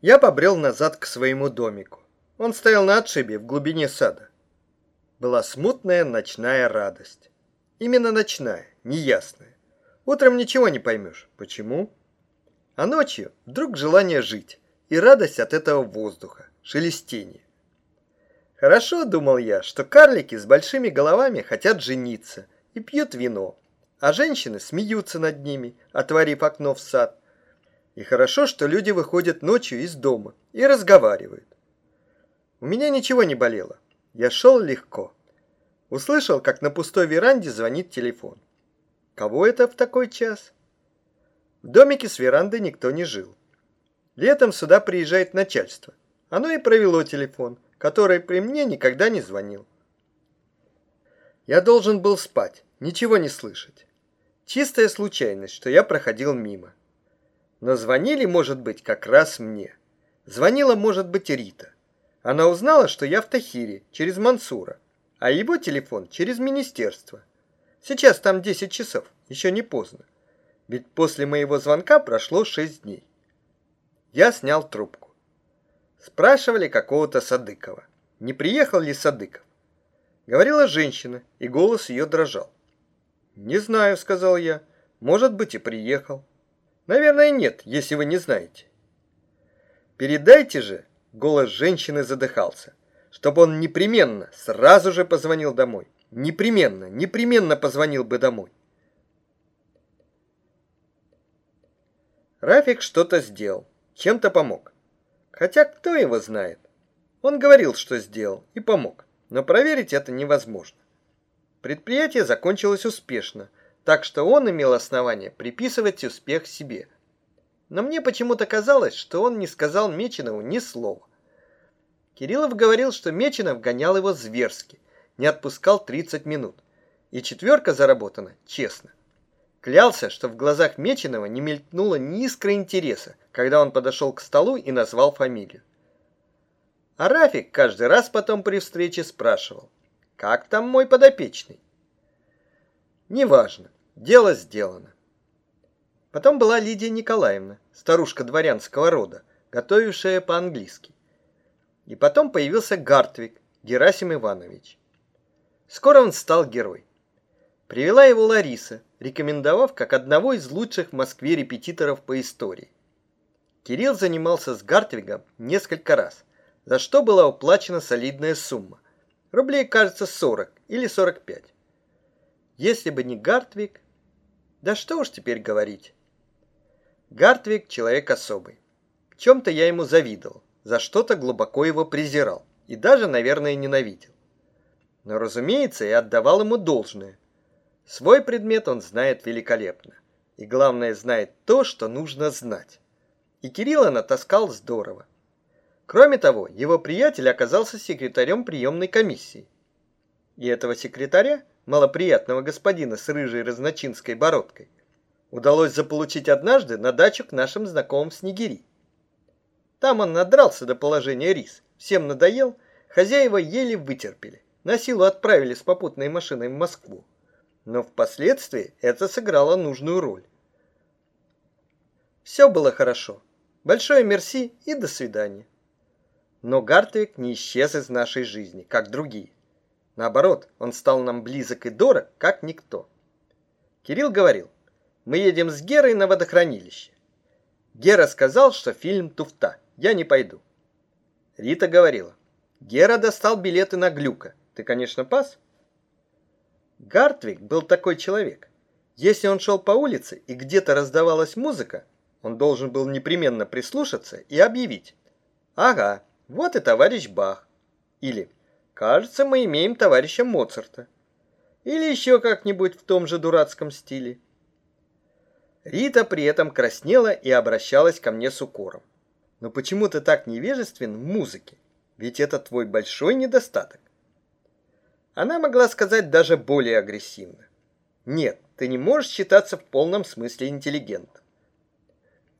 Я побрел назад к своему домику. Он стоял на отшибе в глубине сада. Была смутная ночная радость. Именно ночная, неясная. Утром ничего не поймешь. Почему? А ночью вдруг желание жить и радость от этого воздуха, шелестения. Хорошо, думал я, что карлики с большими головами хотят жениться и пьют вино, а женщины смеются над ними, отворив окно в сад. И хорошо, что люди выходят ночью из дома и разговаривают. У меня ничего не болело. Я шел легко. Услышал, как на пустой веранде звонит телефон. Кого это в такой час? В домике с верандой никто не жил. Летом сюда приезжает начальство. Оно и провело телефон, который при мне никогда не звонил. Я должен был спать, ничего не слышать. Чистая случайность, что я проходил мимо. Но звонили, может быть, как раз мне. Звонила, может быть, Рита. Она узнала, что я в Тахире, через Мансура, а его телефон через министерство. Сейчас там 10 часов, еще не поздно. Ведь после моего звонка прошло 6 дней. Я снял трубку. Спрашивали какого-то Садыкова. Не приехал ли Садыков? Говорила женщина, и голос ее дрожал. «Не знаю», — сказал я. «Может быть, и приехал». «Наверное, нет, если вы не знаете». «Передайте же», — голос женщины задыхался, «чтобы он непременно, сразу же позвонил домой. Непременно, непременно позвонил бы домой». Рафик что-то сделал, чем-то помог. Хотя кто его знает? Он говорил, что сделал, и помог, но проверить это невозможно. Предприятие закончилось успешно, так что он имел основание приписывать успех себе. Но мне почему-то казалось, что он не сказал Меченову ни слова. Кириллов говорил, что Меченов гонял его зверски, не отпускал 30 минут. И четверка заработана честно. Клялся, что в глазах Меченова не мелькнуло ни искры интереса, когда он подошел к столу и назвал фамилию. А Рафик каждый раз потом при встрече спрашивал, как там мой подопечный? Неважно, дело сделано. Потом была Лидия Николаевна, старушка дворянского рода, готовившая по-английски. И потом появился Гартвик Герасим Иванович. Скоро он стал герой. Привела его Лариса, рекомендовав как одного из лучших в Москве репетиторов по истории. Кирилл занимался с Гартвигом несколько раз, за что была уплачена солидная сумма. Рублей, кажется, 40 или 45. Если бы не Гартвик... Да что уж теперь говорить. Гартвик человек особый. В чем-то я ему завидовал, за что-то глубоко его презирал и даже, наверное, ненавидел. Но, разумеется, я отдавал ему должное. Свой предмет он знает великолепно. И главное, знает то, что нужно знать. И Кирилла натаскал здорово. Кроме того, его приятель оказался секретарем приемной комиссии. И этого секретаря, малоприятного господина с рыжей разночинской бородкой, удалось заполучить однажды на дачу к нашим знакомым Снегири. Там он надрался до положения рис, всем надоел, хозяева еле вытерпели, на силу отправили с попутной машиной в Москву. Но впоследствии это сыграло нужную роль. Все было хорошо. Большое мерси и до свидания. Но Гартвик не исчез из нашей жизни, как другие. Наоборот, он стал нам близок и дорог, как никто. Кирилл говорил, мы едем с Герой на водохранилище. Гера сказал, что фильм туфта, я не пойду. Рита говорила, Гера достал билеты на Глюка. Ты, конечно, пас? Гартвик был такой человек. Если он шел по улице и где-то раздавалась музыка, он должен был непременно прислушаться и объявить. Ага, вот и товарищ Бах. Или «Кажется, мы имеем товарища Моцарта». Или еще как-нибудь в том же дурацком стиле. Рита при этом краснела и обращалась ко мне с укором. «Но почему ты так невежествен в музыке? Ведь это твой большой недостаток». Она могла сказать даже более агрессивно. «Нет, ты не можешь считаться в полном смысле интеллигентом».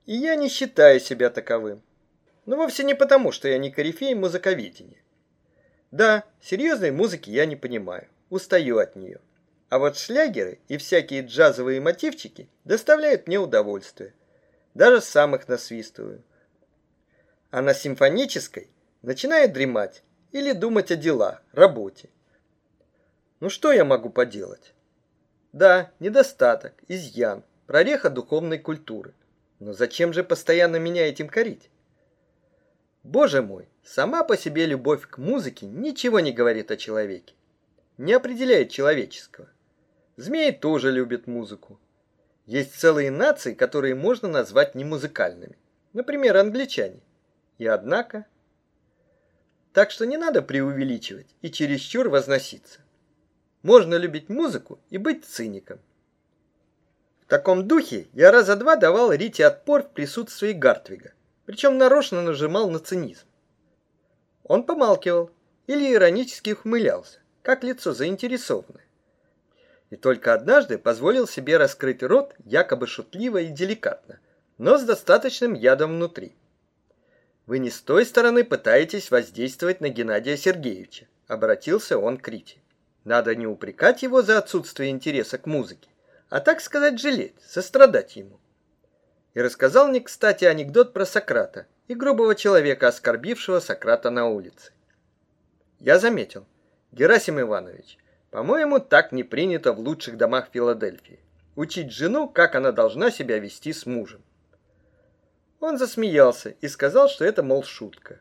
И я не считаю себя таковым. Но вовсе не потому, что я не корифей музыковедения. Да, серьезной музыки я не понимаю, устаю от нее. А вот шлягеры и всякие джазовые мотивчики доставляют мне удовольствие. Даже сам их насвистываю. а на симфонической начинает дремать или думать о делах, работе. Ну что я могу поделать? Да, недостаток, изъян, прореха духовной культуры. Но зачем же постоянно меня этим корить? Боже мой, сама по себе любовь к музыке ничего не говорит о человеке. Не определяет человеческого. Змеи тоже любят музыку. Есть целые нации, которые можно назвать немузыкальными. Например, англичане. И однако... Так что не надо преувеличивать и чересчур возноситься. Можно любить музыку и быть циником. В таком духе я раза два давал Рите отпор в присутствии Гартвига, причем нарочно нажимал на цинизм. Он помалкивал или иронически ухмылялся, как лицо заинтересованное. И только однажды позволил себе раскрыть рот якобы шутливо и деликатно, но с достаточным ядом внутри. Вы не с той стороны пытаетесь воздействовать на Геннадия Сергеевича, обратился он к Рите. Надо не упрекать его за отсутствие интереса к музыке, а так сказать жалеть, сострадать ему. И рассказал мне, кстати, анекдот про Сократа и грубого человека, оскорбившего Сократа на улице. Я заметил. Герасим Иванович, по-моему, так не принято в лучших домах Филадельфии. Учить жену, как она должна себя вести с мужем. Он засмеялся и сказал, что это, мол, шутка.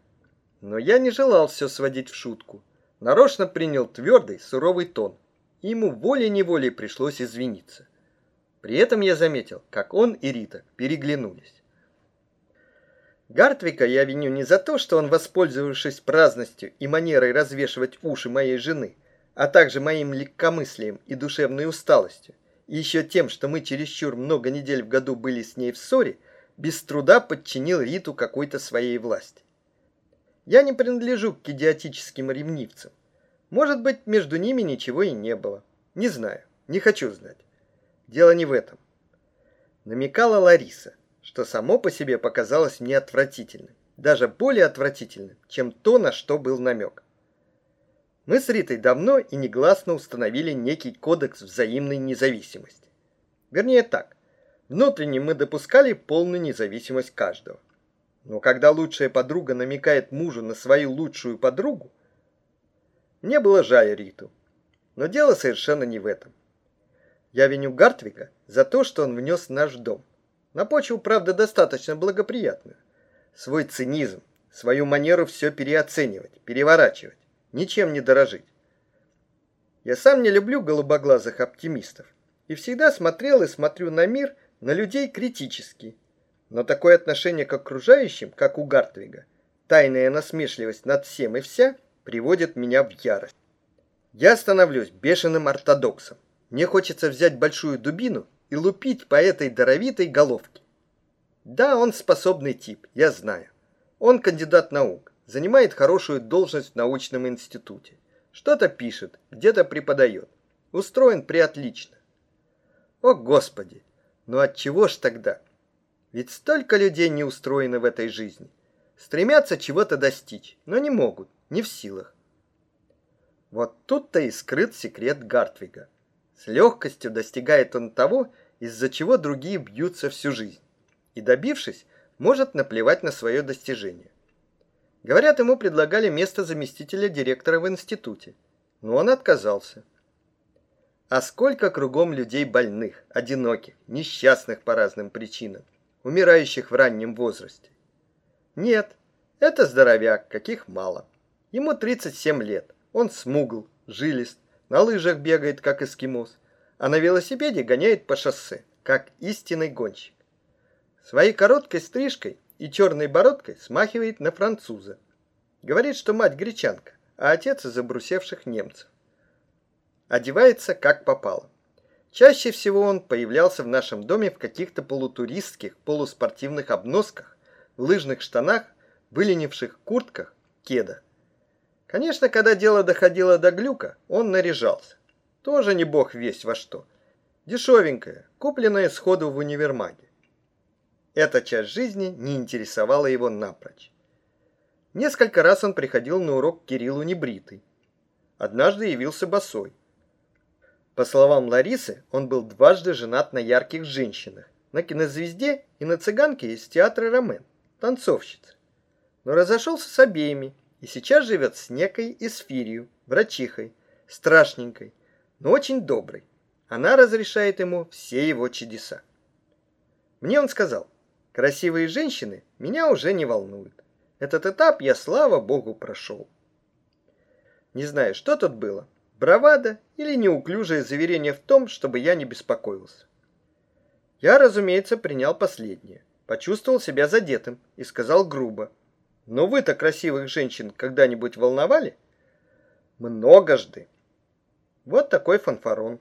Но я не желал все сводить в шутку нарочно принял твердый, суровый тон, и ему волей-неволей пришлось извиниться. При этом я заметил, как он и Рита переглянулись. Гартвика я виню не за то, что он, воспользовавшись праздностью и манерой развешивать уши моей жены, а также моим легкомыслием и душевной усталостью, и еще тем, что мы чересчур много недель в году были с ней в ссоре, без труда подчинил Риту какой-то своей власти. Я не принадлежу к идиотическим ревнивцам. Может быть, между ними ничего и не было. Не знаю, не хочу знать. Дело не в этом. Намекала Лариса, что само по себе показалось мне отвратительным, даже более отвратительным, чем то, на что был намек. Мы с Ритой давно и негласно установили некий кодекс взаимной независимости. Вернее так, внутренне мы допускали полную независимость каждого. Но когда лучшая подруга намекает мужу на свою лучшую подругу, мне было жаль Риту. Но дело совершенно не в этом. Я виню Гартвига за то, что он внес наш дом. На почву, правда, достаточно благоприятную. Свой цинизм, свою манеру все переоценивать, переворачивать, ничем не дорожить. Я сам не люблю голубоглазых оптимистов и всегда смотрел и смотрю на мир, на людей критически, но такое отношение к окружающим, как у Гартвига, тайная насмешливость над всем и вся, приводит меня в ярость. Я становлюсь бешеным ортодоксом. Мне хочется взять большую дубину и лупить по этой даровитой головке. Да, он способный тип, я знаю. Он кандидат наук, занимает хорошую должность в научном институте. Что-то пишет, где-то преподает. Устроен приотлично. О, Господи! Ну от чего ж тогда? Ведь столько людей не устроены в этой жизни. Стремятся чего-то достичь, но не могут, не в силах. Вот тут-то и скрыт секрет Гартвига. С легкостью достигает он того, из-за чего другие бьются всю жизнь. И добившись, может наплевать на свое достижение. Говорят, ему предлагали место заместителя директора в институте, но он отказался. А сколько кругом людей больных, одиноких, несчастных по разным причинам умирающих в раннем возрасте. Нет, это здоровяк, каких мало. Ему 37 лет, он смугл, жилист, на лыжах бегает, как эскимос, а на велосипеде гоняет по шоссе, как истинный гонщик. Своей короткой стрижкой и черной бородкой смахивает на француза. Говорит, что мать гречанка, а отец из обрусевших немцев. Одевается как попало. Чаще всего он появлялся в нашем доме в каких-то полутуристских, полуспортивных обносках, в лыжных штанах, выленивших куртках, кеда. Конечно, когда дело доходило до глюка, он наряжался. Тоже не бог весть во что. Дешевенькое, купленное сходу в универмаге. Эта часть жизни не интересовала его напрочь. Несколько раз он приходил на урок Кириллу небритый. Однажды явился босой. По словам Ларисы, он был дважды женат на ярких женщинах, на кинозвезде и на цыганке из театра Ромен, танцовщице. но разошелся с обеими и сейчас живет с некой Эсфирью, врачихой, страшненькой, но очень доброй. Она разрешает ему все его чудеса. Мне он сказал, красивые женщины меня уже не волнуют. Этот этап я, слава богу, прошел. Не знаю, что тут было, бравада или неуклюжее заверение в том, чтобы я не беспокоился. Я, разумеется, принял последнее, почувствовал себя задетым и сказал грубо. Но вы-то красивых женщин когда-нибудь волновали? Многожды. Вот такой фанфарон.